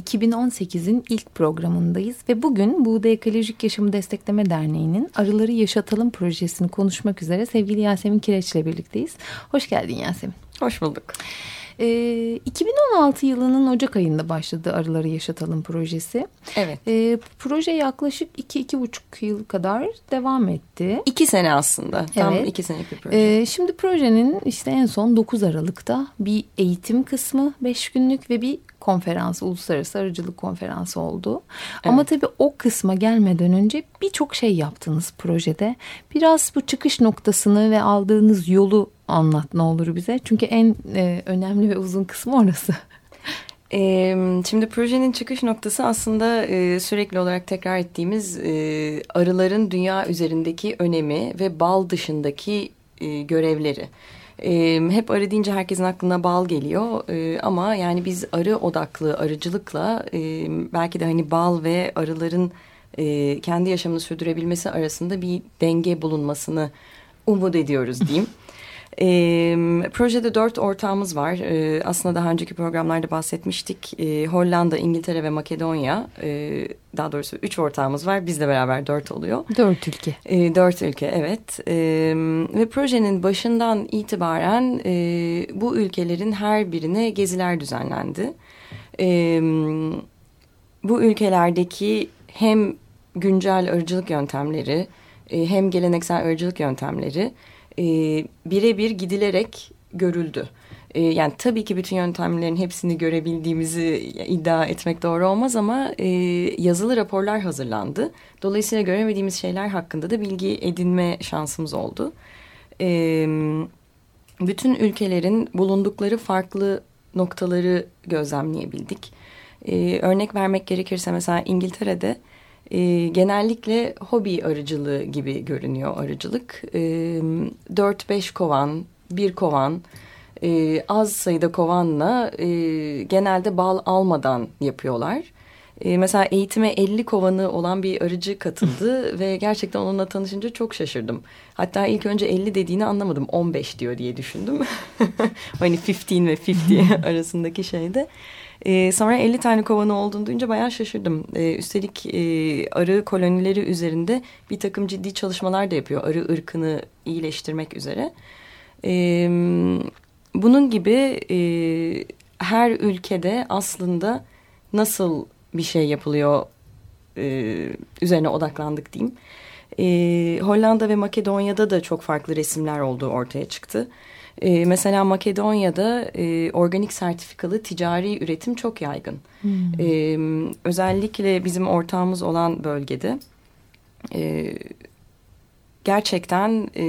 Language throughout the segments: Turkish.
2018'in ilk programındayız ve bugün Buğday Ekolojik Yaşamı Destekleme Derneği'nin Arıları Yaşatalım projesini konuşmak üzere sevgili Yasemin Kireç ile birlikteyiz. Hoş geldin Yasemin. Hoş bulduk. E, ee, 2016 yılının Ocak ayında başladı Arıları Yaşatalım projesi. Evet. E, proje yaklaşık 2-2,5 yıl kadar devam etti. İki sene aslında. Tam evet. iki senelik bir proje. E, şimdi projenin işte en son 9 Aralık'ta bir eğitim kısmı 5 günlük ve bir konferans, uluslararası arıcılık konferansı oldu. Evet. Ama tabii o kısma gelmeden önce birçok şey yaptınız projede. Biraz bu çıkış noktasını ve aldığınız yolu anlat ne olur bize. Çünkü en e, önemli ve uzun kısmı orası. Şimdi projenin çıkış noktası aslında e, sürekli olarak tekrar ettiğimiz e, arıların dünya üzerindeki önemi ve bal dışındaki e. Hep arı deyince herkesin aklına bal geliyor ama yani biz arı odaklı arıcılıkla belki de hani bal ve arıların kendi yaşamını sürdürebilmesi arasında bir denge bulunmasını umut ediyoruz diyeyim. E, projede dört ortağımız var. E, aslında daha önceki programlarda bahsetmiştik. E, Hollanda, İngiltere ve Makedonya. E, daha doğrusu üç ortağımız var. Bizle beraber dört oluyor. Dört ülke. E, dört ülke evet. E, ve projenin başından itibaren e, bu ülkelerin her birine geziler düzenlendi. E, bu ülkelerdeki hem güncel arıcılık yöntemleri hem geleneksel arıcılık yöntemleri e, birebir gidilerek görüldü. E, yani tabii ki bütün yöntemlerin hepsini görebildiğimizi iddia etmek doğru olmaz ama e, yazılı raporlar hazırlandı. Dolayısıyla göremediğimiz şeyler hakkında da bilgi edinme şansımız oldu. E, bütün ülkelerin bulundukları farklı noktaları gözlemleyebildik. E, örnek vermek gerekirse mesela İngiltere'de e, genellikle hobi arıcılığı gibi görünüyor arıcılık. E, 4-5 kovan, bir kovan, e, az sayıda kovanla e, genelde bal almadan yapıyorlar. E, mesela eğitime 50 kovanı olan bir arıcı katıldı ve gerçekten onunla tanışınca çok şaşırdım. Hatta ilk önce 50 dediğini anlamadım. 15 diyor diye düşündüm. hani 15 ve 50 arasındaki şeyde. E, sonra 50 tane kovanı olduğunu duyunca bayağı şaşırdım. E, üstelik e, arı kolonileri üzerinde bir takım ciddi çalışmalar da yapıyor. Arı ırkını iyileştirmek üzere. E, bunun gibi e, her ülkede aslında nasıl bir şey yapılıyor e, üzerine odaklandık diyeyim. E, Hollanda ve Makedonya'da da çok farklı resimler olduğu ortaya çıktı. E, mesela Makedonya'da e, organik sertifikalı ticari üretim çok yaygın. Hmm. E, özellikle bizim ortağımız olan bölgede e, gerçekten e,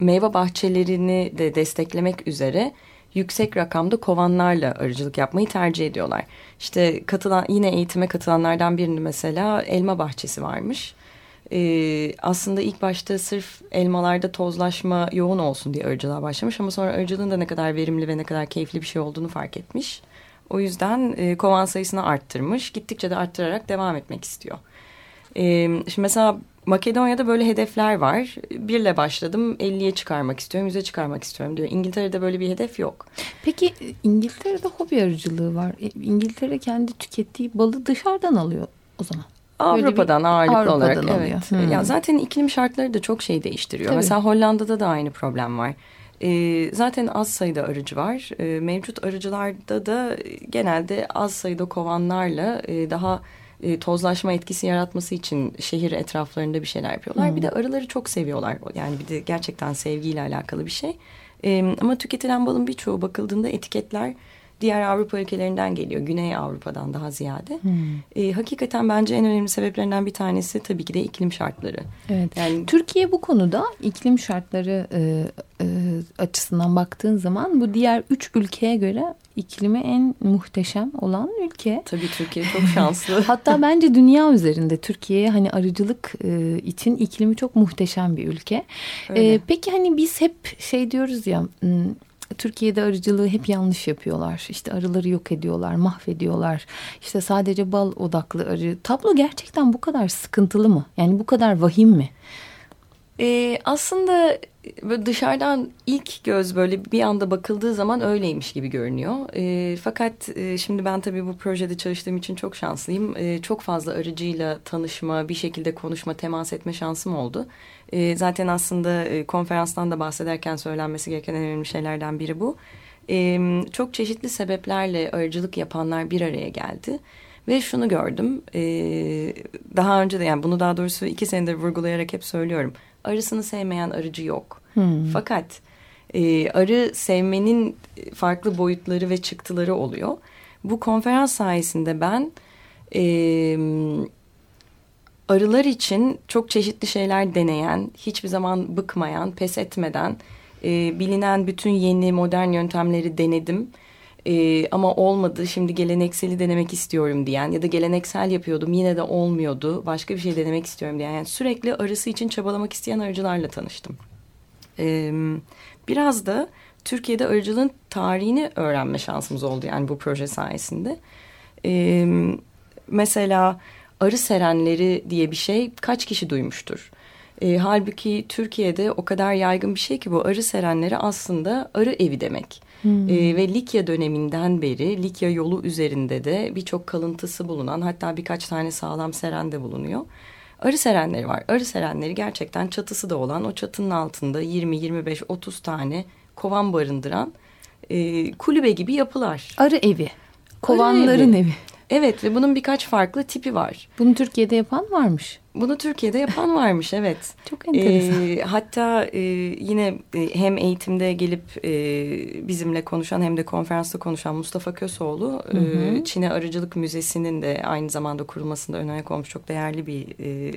meyve bahçelerini de desteklemek üzere yüksek rakamda kovanlarla arıcılık yapmayı tercih ediyorlar. İşte katılan yine eğitime katılanlardan birinin mesela elma bahçesi varmış e, aslında ilk başta sırf elmalarda tozlaşma yoğun olsun diye arıcılığa başlamış ama sonra arıcılığın da ne kadar verimli ve ne kadar keyifli bir şey olduğunu fark etmiş. O yüzden e, kovan sayısını arttırmış. Gittikçe de arttırarak devam etmek istiyor. E, şimdi mesela Makedonya'da böyle hedefler var. Birle başladım, 50'ye çıkarmak istiyorum, 100'e çıkarmak istiyorum diyor. İngiltere'de böyle bir hedef yok. Peki İngiltere'de hobi arıcılığı var. E, İngiltere kendi tükettiği balı dışarıdan alıyor o zaman. Avrupa'dan ağırlıklı Avrupa'dan olarak oluyor. evet. Hmm. Ya zaten iklim şartları da çok şey değiştiriyor. Tabii. Mesela Hollanda'da da aynı problem var. E, zaten az sayıda arıcı var. E, mevcut arıcılarda da genelde az sayıda kovanlarla e, daha e, tozlaşma etkisi yaratması için şehir etraflarında bir şeyler yapıyorlar. Hmm. Bir de arıları çok seviyorlar. Yani bir de gerçekten sevgiyle alakalı bir şey. E, ama tüketilen balın birçoğu bakıldığında etiketler diğer Avrupa ülkelerinden geliyor. Güney Avrupa'dan daha ziyade. Hmm. E, hakikaten bence en önemli sebeplerinden bir tanesi tabii ki de iklim şartları. Evet. Yani Türkiye bu konuda iklim şartları e, e, açısından baktığın zaman bu diğer üç ülkeye göre iklimi en muhteşem olan ülke. Tabii Türkiye çok şanslı. Hatta bence dünya üzerinde Türkiye'ye hani arıcılık e, için iklimi çok muhteşem bir ülke. E, peki hani biz hep şey diyoruz ya Türkiye'de arıcılığı hep yanlış yapıyorlar. İşte arıları yok ediyorlar, mahvediyorlar. İşte sadece bal odaklı arı. Tablo gerçekten bu kadar sıkıntılı mı? Yani bu kadar vahim mi? Ee, aslında dışarıdan ilk göz böyle bir anda bakıldığı zaman öyleymiş gibi görünüyor. E, fakat e, şimdi ben tabii bu projede çalıştığım için çok şanslıyım. E, çok fazla arıcıyla tanışma, bir şekilde konuşma, temas etme şansım oldu. E, zaten aslında e, konferanstan da bahsederken söylenmesi gereken en önemli şeylerden biri bu. E, çok çeşitli sebeplerle arıcılık yapanlar bir araya geldi. Ve şunu gördüm, e, daha önce de yani bunu daha doğrusu iki senedir vurgulayarak hep söylüyorum arısını sevmeyen arıcı yok. Hmm. Fakat e, arı sevmenin farklı boyutları ve çıktıları oluyor. Bu konferans sayesinde ben e, arılar için çok çeşitli şeyler deneyen, hiçbir zaman bıkmayan, pes etmeden e, bilinen bütün yeni modern yöntemleri denedim. E, ama olmadı şimdi gelenekseli denemek istiyorum diyen ya da geleneksel yapıyordum yine de olmuyordu başka bir şey denemek istiyorum diyen yani sürekli arısı için çabalamak isteyen arıcılarla tanıştım. E, biraz da Türkiye'de arıcılığın tarihini öğrenme şansımız oldu yani bu proje sayesinde. E, mesela arı serenleri diye bir şey kaç kişi duymuştur? E, halbuki Türkiye'de o kadar yaygın bir şey ki bu arı serenleri aslında arı evi demek. Hmm. E, ve Likya döneminden beri Likya yolu üzerinde de birçok kalıntısı bulunan hatta birkaç tane sağlam seren de bulunuyor. Arı serenleri var. Arı serenleri gerçekten çatısı da olan o çatının altında 20, 25, 30 tane kovan barındıran e, kulübe gibi yapılar. Arı evi. Kovanların Arı evi. evi. Evet ve bunun birkaç farklı tipi var. Bunu Türkiye'de yapan varmış. Bunu Türkiye'de yapan varmış evet. Çok enteresan. Ee, hatta e, yine e, hem eğitimde gelip e, bizimle konuşan hem de konferansta konuşan Mustafa Kösoğlu hı hı. E, Çin'e Arıcılık Müzesi'nin de aynı zamanda kurulmasında öne olmuş çok değerli bir e,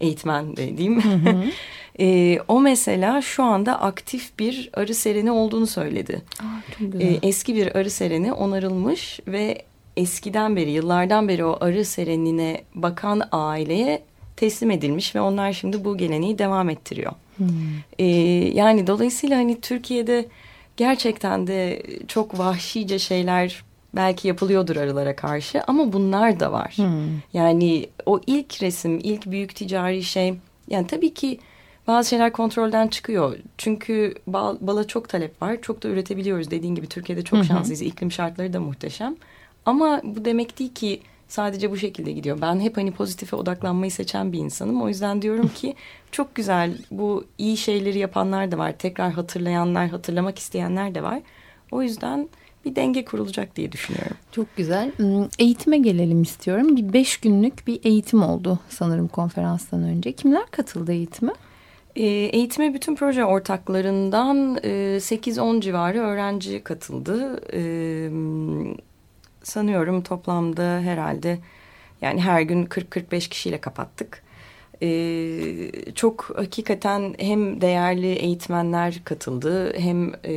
eğitmen de diyeyim. Hı hı. e, o mesela şu anda aktif bir arı sereni olduğunu söyledi. Aa. E, eski bir arı sereni onarılmış ve eskiden beri, yıllardan beri o arı serenine bakan aileye teslim edilmiş ve onlar şimdi bu geleneği devam ettiriyor. Hmm. Ee, yani dolayısıyla hani Türkiye'de gerçekten de çok vahşice şeyler belki yapılıyordur arılara karşı ama bunlar da var. Hmm. Yani o ilk resim, ilk büyük ticari şey yani tabii ki bazı şeyler kontrolden çıkıyor. Çünkü bal, bala çok talep var. Çok da üretebiliyoruz. Dediğin gibi Türkiye'de çok şanslıyız. İklim şartları da muhteşem. Ama bu demek değil ki sadece bu şekilde gidiyor. Ben hep hani pozitife odaklanmayı seçen bir insanım. O yüzden diyorum ki çok güzel bu iyi şeyleri yapanlar da var. Tekrar hatırlayanlar, hatırlamak isteyenler de var. O yüzden bir denge kurulacak diye düşünüyorum. Çok güzel. Hmm, eğitime gelelim istiyorum. Bir beş günlük bir eğitim oldu sanırım konferanstan önce. Kimler katıldı eğitime? E, eğitime bütün proje ortaklarından e, 8-10 civarı öğrenci katıldı. Sanıyorum toplamda herhalde yani her gün 40-45 kişiyle kapattık. Ee, çok hakikaten hem değerli eğitmenler katıldı hem e,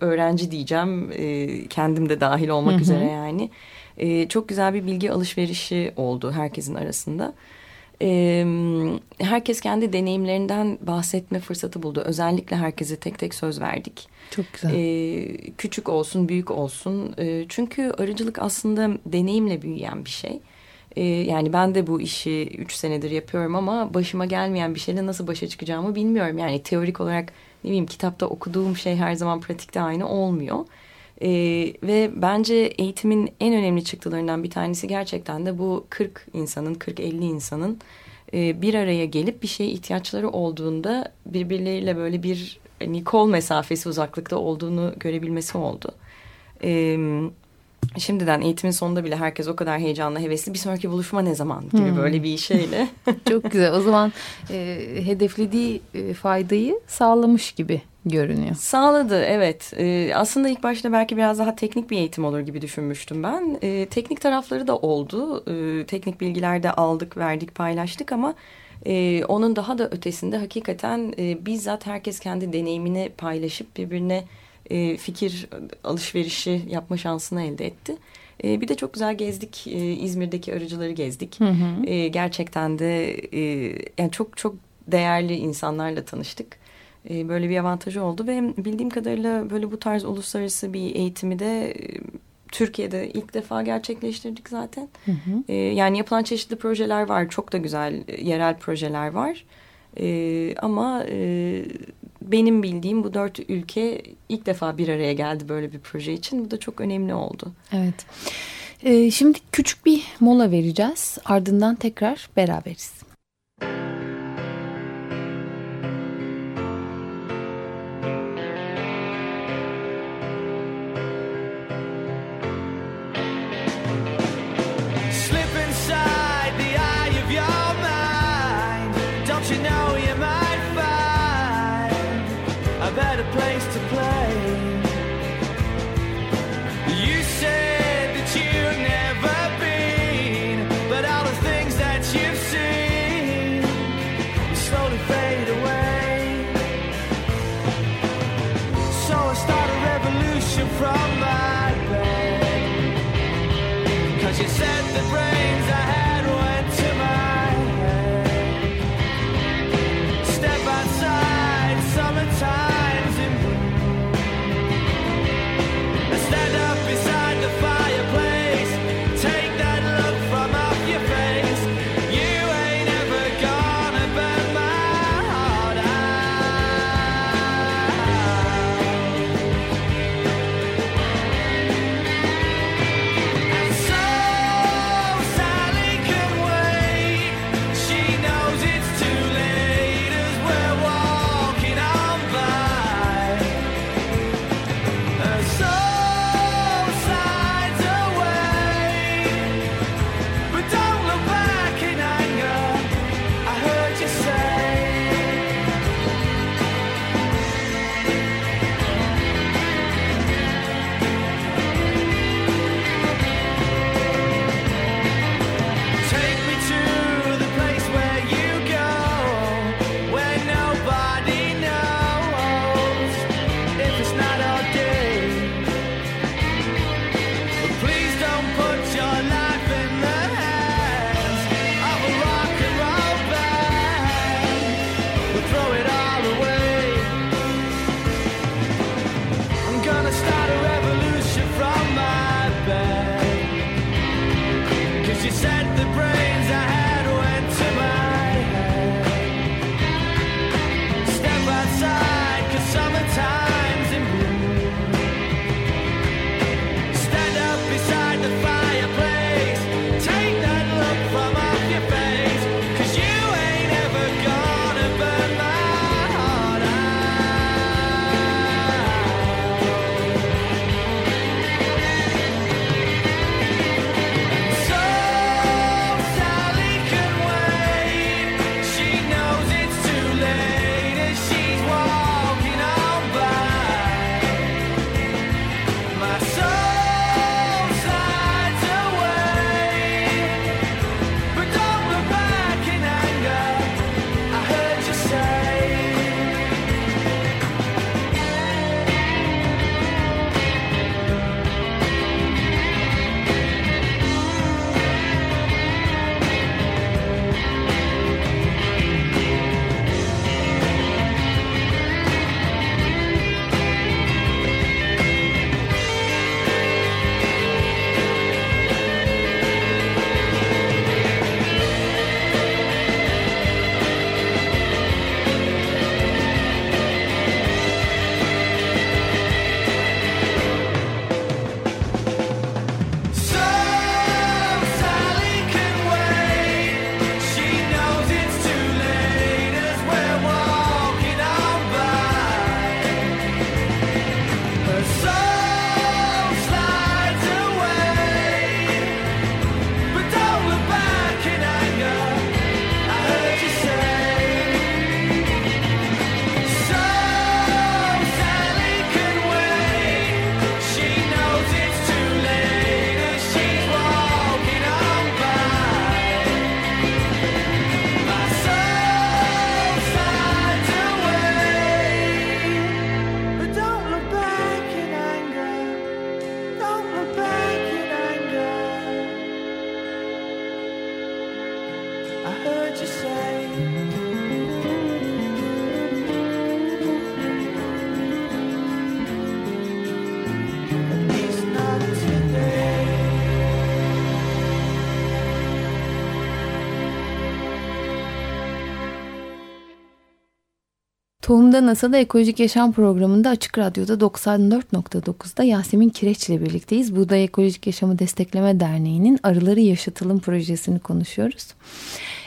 öğrenci diyeceğim e, kendim de dahil olmak hı hı. üzere yani. E, çok güzel bir bilgi alışverişi oldu herkesin arasında. E, herkes kendi deneyimlerinden bahsetme fırsatı buldu. Özellikle herkese tek tek söz verdik. Çok güzel. E, küçük olsun, büyük olsun. E, çünkü arıcılık aslında deneyimle büyüyen bir şey. E, yani ben de bu işi üç senedir yapıyorum ama başıma gelmeyen bir şeyle nasıl başa çıkacağımı bilmiyorum. Yani teorik olarak ne bileyim kitapta okuduğum şey her zaman pratikte aynı olmuyor. E, ve bence eğitimin en önemli çıktılarından bir tanesi gerçekten de bu 40 insanın, 40-50 insanın e, bir araya gelip bir şeye ihtiyaçları olduğunda birbirleriyle böyle bir hani kol mesafesi uzaklıkta olduğunu görebilmesi oldu. E, şimdiden eğitimin sonunda bile herkes o kadar heyecanlı, hevesli bir sonraki buluşma ne zaman gibi hmm. böyle bir şeyle. Çok güzel. O zaman e, hedeflediği e, faydayı sağlamış gibi görünüyor. Sağladı evet. Ee, aslında ilk başta belki biraz daha teknik bir eğitim olur gibi düşünmüştüm ben. Ee, teknik tarafları da oldu. Ee, teknik bilgiler de aldık, verdik, paylaştık ama e, onun daha da ötesinde hakikaten e, bizzat herkes kendi deneyimini paylaşıp birbirine e, fikir alışverişi yapma şansını elde etti. E, bir de çok güzel gezdik. E, İzmir'deki arıcıları gezdik. Hı hı. E, gerçekten de e, yani çok çok değerli insanlarla tanıştık. E, böyle bir avantajı oldu ve bildiğim kadarıyla böyle bu tarz uluslararası bir eğitimi de e, Türkiye'de ilk defa gerçekleştirdik zaten. Hı hı. E, yani yapılan çeşitli projeler var. Çok da güzel yerel projeler var. E, ama e, benim bildiğim bu dört ülke ilk defa bir araya geldi böyle bir proje için. Bu da çok önemli oldu. Evet. E, şimdi küçük bir mola vereceğiz. Ardından tekrar beraberiz. from the Tohum'da NASA'da Ekolojik Yaşam Programı'nda Açık Radyo'da 94.9'da Yasemin Kireç ile birlikteyiz. Buğday Ekolojik Yaşamı Destekleme Derneği'nin Arıları Yaşatalım projesini konuşuyoruz.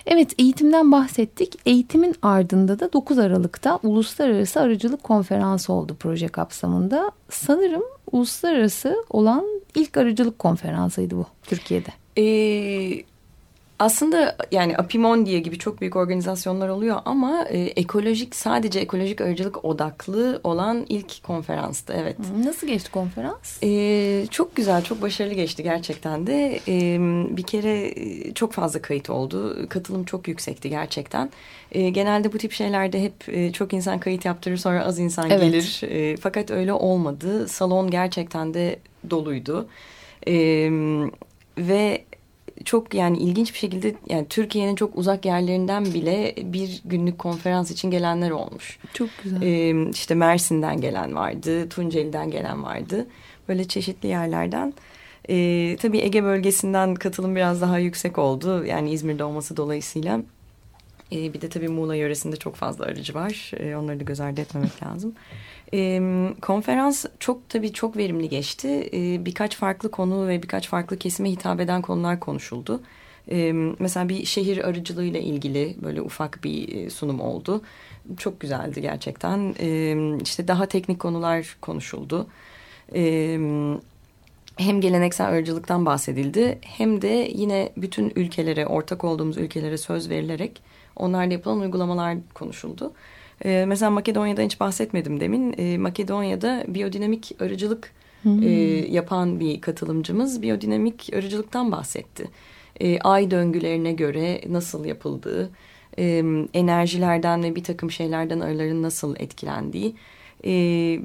Evet eğitimden bahsettik. Eğitimin ardında da 9 Aralık'ta Uluslararası Arıcılık Konferansı oldu proje kapsamında. Sanırım uluslararası olan ilk arıcılık konferansıydı bu Türkiye'de. Ee, aslında yani Apimondiye gibi çok büyük organizasyonlar oluyor ama e, ekolojik sadece ekolojik arıcılık odaklı olan ilk konferanstı evet. Nasıl geçti konferans? Ee, çok güzel çok başarılı geçti gerçekten de ee, bir kere çok fazla kayıt oldu katılım çok yüksekti gerçekten. Ee, genelde bu tip şeylerde hep e, çok insan kayıt yaptırır sonra az insan evet. gelir ee, fakat öyle olmadı salon gerçekten de doluydu. Ee, ve çok yani ilginç bir şekilde yani Türkiye'nin çok uzak yerlerinden bile bir günlük konferans için gelenler olmuş. Çok güzel. Ee, işte Mersin'den gelen vardı, Tunceli'den gelen vardı. Böyle çeşitli yerlerden. Ee, tabii Ege bölgesinden katılım biraz daha yüksek oldu. Yani İzmir'de olması dolayısıyla. Ee, bir de tabii Muğla yöresinde çok fazla arıcı var. Ee, onları da göz ardı etmemek lazım. E, konferans çok tabii çok verimli geçti. E, birkaç farklı konu ve birkaç farklı kesime hitap eden konular konuşuldu. E, mesela bir şehir arıcılığıyla ilgili böyle ufak bir sunum oldu. Çok güzeldi gerçekten. E, işte daha teknik konular konuşuldu. E, hem geleneksel arıcılıktan bahsedildi hem de yine bütün ülkelere, ortak olduğumuz ülkelere söz verilerek onlarda yapılan uygulamalar konuşuldu. E, mesela Makedonya'dan hiç bahsetmedim demin. E, Makedonya'da biyodinamik arıcılık hmm. e, yapan bir katılımcımız biyodinamik arıcılıktan bahsetti. E, ay döngülerine göre nasıl yapıldığı, e, enerjilerden ve bir takım şeylerden arıların nasıl etkilendiği. E,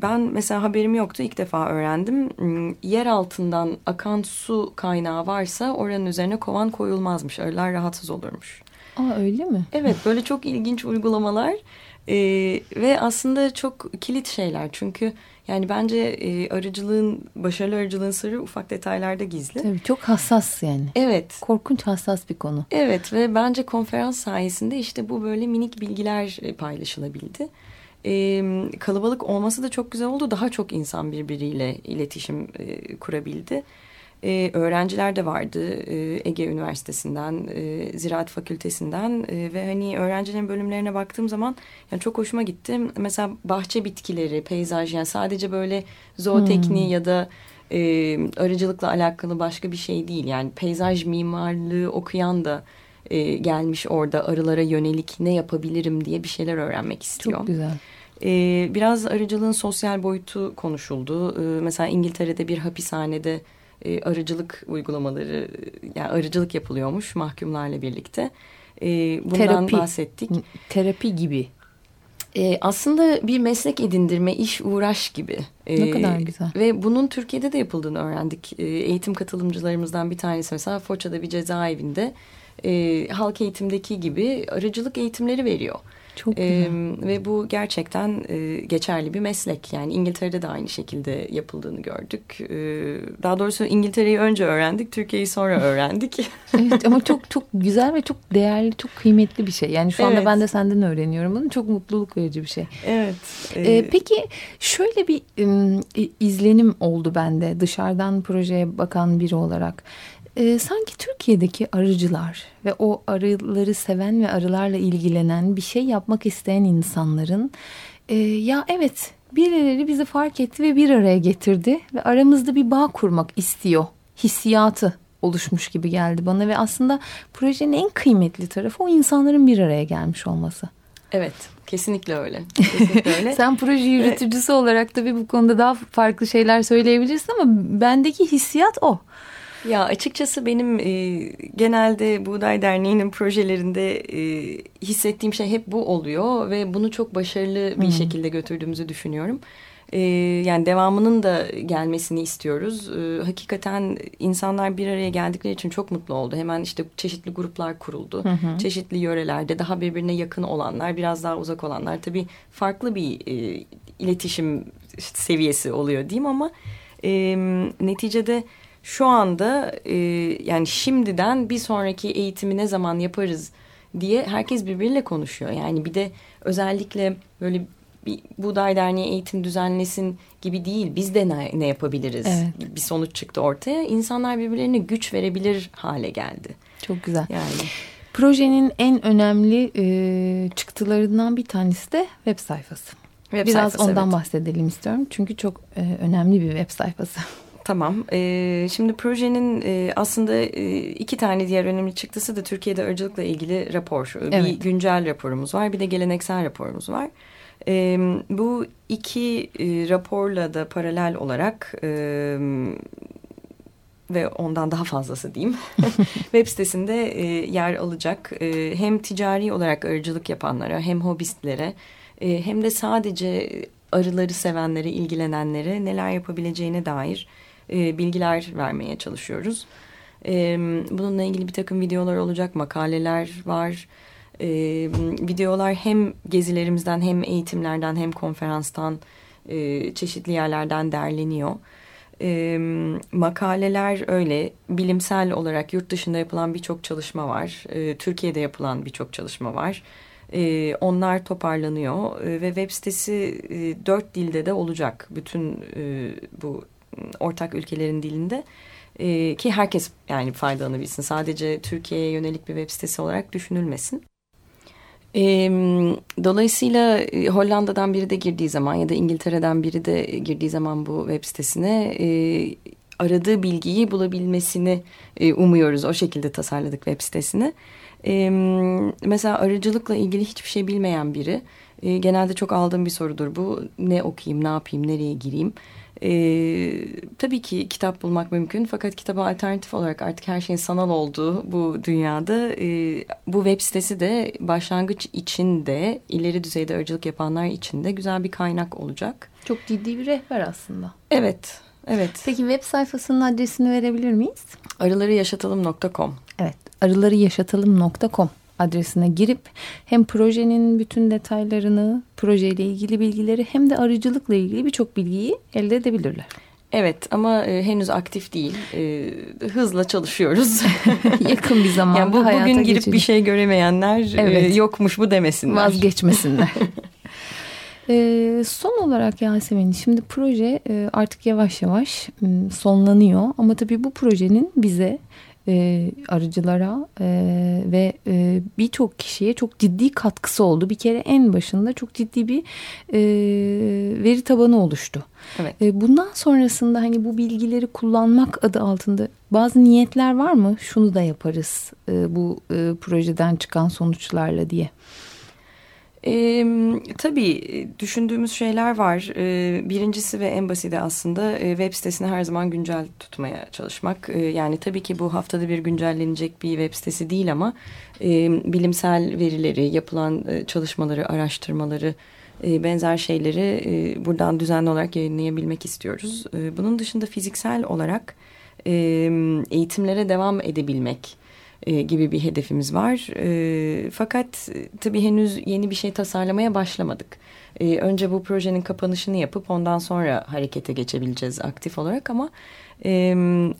ben mesela haberim yoktu ilk defa öğrendim. Hmm, yer altından akan su kaynağı varsa oranın üzerine kovan koyulmazmış. Arılar rahatsız olurmuş. Aa öyle mi? Evet böyle çok ilginç uygulamalar. Ee, ve aslında çok kilit şeyler çünkü yani bence e, arıcılığın başarılı arıcılığın sırrı ufak detaylarda gizli. Tabii çok hassas yani. Evet. Korkunç hassas bir konu. Evet ve bence konferans sayesinde işte bu böyle minik bilgiler e, paylaşılabildi. E, kalabalık olması da çok güzel oldu. Daha çok insan birbiriyle iletişim e, kurabildi. E, öğrenciler de vardı e, Ege Üniversitesi'nden, e, Ziraat Fakültesinden e, ve hani öğrencilerin bölümlerine baktığım zaman yani çok hoşuma gitti. Mesela bahçe bitkileri, peyzaj yani sadece böyle zootekniği hmm. ya da e, arıcılıkla alakalı başka bir şey değil. Yani peyzaj mimarlığı okuyan da e, gelmiş orada arılara yönelik ne yapabilirim diye bir şeyler öğrenmek istiyor. Çok güzel. Ee, biraz arıcılığın sosyal boyutu konuşuldu. Ee, mesela İngiltere'de bir hapishanede e, arıcılık uygulamaları yani arıcılık yapılıyormuş mahkumlarla birlikte. E, bundan terapi, bahsettik. Terapi gibi. E, aslında bir meslek edindirme, iş uğraş gibi. E, ne kadar güzel. Ve bunun Türkiye'de de yapıldığını öğrendik. E, eğitim katılımcılarımızdan bir tanesi mesela Foça'da bir cezaevinde e, halk eğitimdeki gibi arıcılık eğitimleri veriyor. Çok güzel. E, ve bu gerçekten e, geçerli bir meslek. Yani İngiltere'de de aynı şekilde yapıldığını gördük. E, daha doğrusu İngiltere'yi önce öğrendik, Türkiye'yi sonra öğrendik. evet ama çok çok güzel ve çok değerli, çok kıymetli bir şey. Yani şu anda evet. ben de senden öğreniyorum bunu. Çok mutluluk verici bir şey. Evet. E, e, peki şöyle bir e, izlenim oldu bende dışarıdan projeye bakan biri olarak. E, sanki Türkiye'deki arıcılar ve o arıları seven ve arılarla ilgilenen bir şey yapmak isteyen insanların e, ya evet birileri bizi fark etti ve bir araya getirdi ve aramızda bir bağ kurmak istiyor hissiyatı oluşmuş gibi geldi bana ve aslında projenin en kıymetli tarafı o insanların bir araya gelmiş olması. Evet, kesinlikle öyle. Kesinlikle öyle. Sen proje yürütücüsü olarak tabii bu konuda daha farklı şeyler söyleyebilirsin ama bendeki hissiyat o. Ya açıkçası benim e, genelde Buğday Derneği'nin projelerinde e, hissettiğim şey hep bu oluyor ve bunu çok başarılı bir hmm. şekilde götürdüğümüzü düşünüyorum. E, yani devamının da gelmesini istiyoruz. E, hakikaten insanlar bir araya geldikleri için çok mutlu oldu. Hemen işte çeşitli gruplar kuruldu. Hı Çeşitli yörelerde daha birbirine yakın olanlar, biraz daha uzak olanlar. Tabii farklı bir e, iletişim seviyesi oluyor diyeyim ama e, neticede şu anda e, yani şimdiden bir sonraki eğitimi ne zaman yaparız diye herkes birbiriyle konuşuyor. Yani bir de özellikle böyle bir Buğday Derneği eğitim düzenlesin gibi değil. Biz de ne, ne yapabiliriz? Evet. Bir sonuç çıktı ortaya. İnsanlar birbirlerine güç verebilir hale geldi. Çok güzel. Yani Projenin en önemli e, çıktılarından bir tanesi de web sayfası. web Biraz sayfası, ondan evet. bahsedelim istiyorum. Çünkü çok e, önemli bir web sayfası. Tamam. Ee, şimdi projenin e, aslında e, iki tane diğer önemli çıktısı da Türkiye'de arıcılıkla ilgili rapor. Bir Evet. güncel raporumuz var, bir de geleneksel raporumuz var. Ee, bu iki e, raporla da paralel olarak e, ve ondan daha fazlası diyeyim web sitesinde e, yer alacak. E, hem ticari olarak arıcılık yapanlara hem hobistlere e, hem de sadece arıları sevenlere, ilgilenenlere neler yapabileceğine dair e, bilgiler vermeye çalışıyoruz. E, bununla ilgili bir takım videolar olacak, makaleler var. E, videolar hem gezilerimizden hem eğitimlerden hem konferanstan e, çeşitli yerlerden derleniyor. E, makaleler öyle bilimsel olarak yurt dışında yapılan birçok çalışma var. E, Türkiye'de yapılan birçok çalışma var. E, onlar toparlanıyor e, ve web sitesi e, dört dilde de olacak. Bütün e, bu ortak ülkelerin dilinde e, ki herkes yani faydalanabilsin. Sadece Türkiye'ye yönelik bir web sitesi olarak düşünülmesin. E, dolayısıyla Hollanda'dan biri de girdiği zaman ya da İngiltere'den biri de girdiği zaman bu web sitesine e, aradığı bilgiyi bulabilmesini e, umuyoruz. O şekilde tasarladık web sitesini. E, mesela arıcılıkla ilgili hiçbir şey bilmeyen biri e, genelde çok aldığım bir sorudur bu. Ne okuyayım, ne yapayım, nereye gireyim? Ee, tabii ki kitap bulmak mümkün fakat kitaba alternatif olarak artık her şeyin sanal olduğu bu dünyada e, bu web sitesi de başlangıç için de ileri düzeyde arıcılık yapanlar için de güzel bir kaynak olacak. Çok ciddi bir rehber aslında. Evet, evet. Peki web sayfasının adresini verebilir miyiz? Arılarıyaşatalım.com Evet, arılarıyaşatalım.com adresine girip hem projenin bütün detaylarını, projeyle ilgili bilgileri hem de arıcılıkla ilgili birçok bilgiyi elde edebilirler. Evet ama e, henüz aktif değil. E, hızla çalışıyoruz. Yakın bir zamanda yani bu, hayata bugün girip geçecek. bir şey göremeyenler Evet. e, yokmuş bu demesinler. vazgeçmesinler. Ee, son olarak Yasemin şimdi proje e, artık yavaş yavaş m, sonlanıyor ama tabii bu projenin bize e, arıcılara e, ve e, birçok kişiye çok ciddi katkısı oldu. Bir kere en başında çok ciddi bir e, veri tabanı oluştu. Evet. E, bundan sonrasında hani bu bilgileri kullanmak adı altında bazı niyetler var mı? Şunu da yaparız e, bu e, projeden çıkan sonuçlarla diye. E, tabii düşündüğümüz şeyler var. E, birincisi ve en basiti aslında e, web sitesini her zaman güncel tutmaya çalışmak. E, yani tabii ki bu haftada bir güncellenecek bir web sitesi değil ama e, bilimsel verileri, yapılan e, çalışmaları, araştırmaları, e, benzer şeyleri e, buradan düzenli olarak yayınlayabilmek istiyoruz. E, bunun dışında fiziksel olarak e, eğitimlere devam edebilmek e, gibi bir hedefimiz var. E, fakat e, tabii henüz yeni bir şey tasarlamaya başlamadık. Önce bu projenin kapanışını yapıp ondan sonra harekete geçebileceğiz aktif olarak ama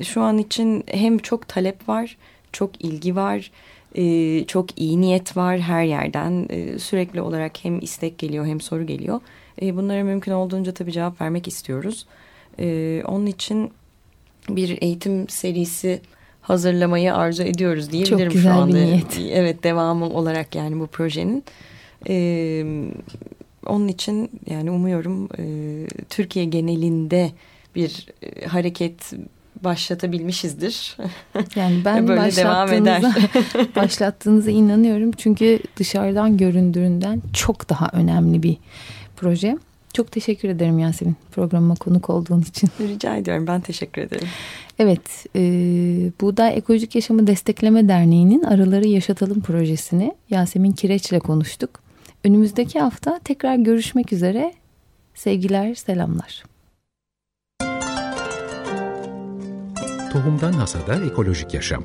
şu an için hem çok talep var, çok ilgi var, çok iyi niyet var her yerden. Sürekli olarak hem istek geliyor hem soru geliyor. Bunlara mümkün olduğunca tabii cevap vermek istiyoruz. Onun için bir eğitim serisi hazırlamayı arzu ediyoruz diyebilirim Çok güzel şu anda. bir niyet. Evet devamı olarak yani bu projenin. Ee, onun için yani umuyorum e, Türkiye genelinde bir e, hareket başlatabilmişizdir. Yani ben Böyle devam eder. başlattığınıza, başlattığınıza inanıyorum. Çünkü dışarıdan göründüğünden çok daha önemli bir proje. Çok teşekkür ederim Yasemin programıma konuk olduğun için. Rica ediyorum ben teşekkür ederim. Evet, e, Buğday Ekolojik Yaşamı Destekleme Derneği'nin Arıları Yaşatalım projesini Yasemin Kireç'le konuştuk. Önümüzdeki hafta tekrar görüşmek üzere. Sevgiler, selamlar. Tohumdan Hasada Ekolojik Yaşam